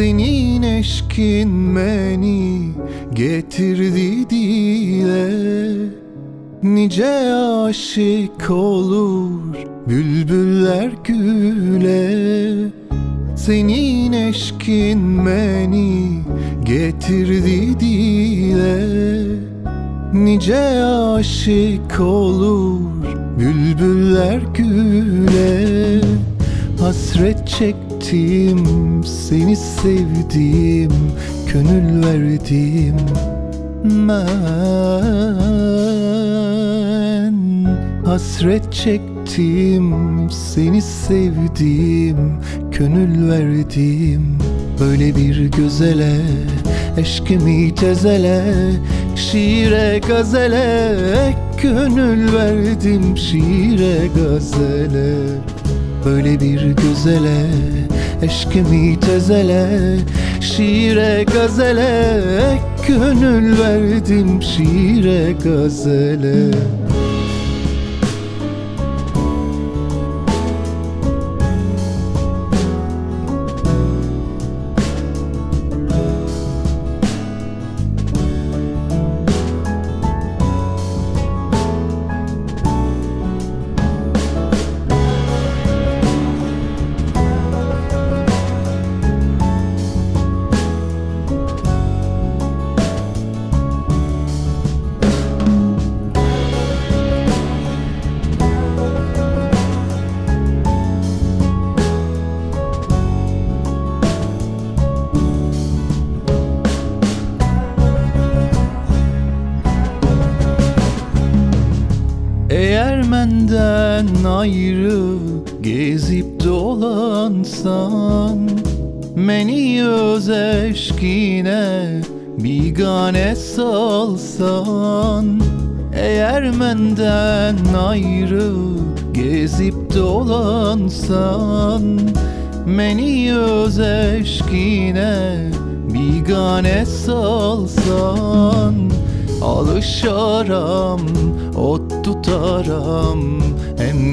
Senin eşkin beni getirdi dile. Nice aşık olur bülbüller güle. Senin eşkin beni getirdi dile. Nice aşık olur bülbüller güle Hasret çektim seni sevdim Gönül verdim ben. Hasret çektim seni sevdim Gönül verdim. Böyle bir güzele Eşkimi tezele Şiire gazele Gönül verdim şiire gazele Böyle bir güzele Eşkimi tezele Şiire gazele Gönül verdim şiire gazele ayrı gezip dolansan Beni öz eşkine bigane salsan. Eğer benden ayrı gezip dolansan Beni öz eşkine bigane salsan. Alışaram, ot tutaram,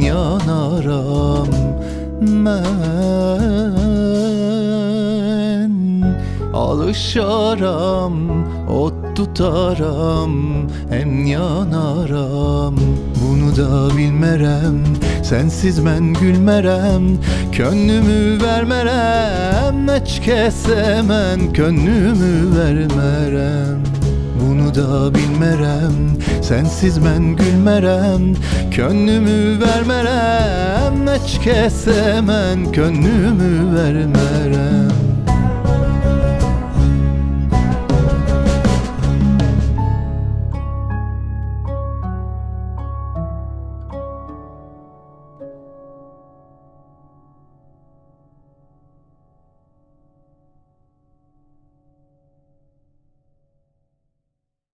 yanaram ben. Alışaram, ot tutaram, hem yanaram Bunu da bilmerem, sensiz ben gülmerem. Könlümü vermerem, hiç kesemen Könlümü vermerem da bilmerem Sensiz ben gülmerem Könlümü vermerem Hiç kesemen Könlümü vermerem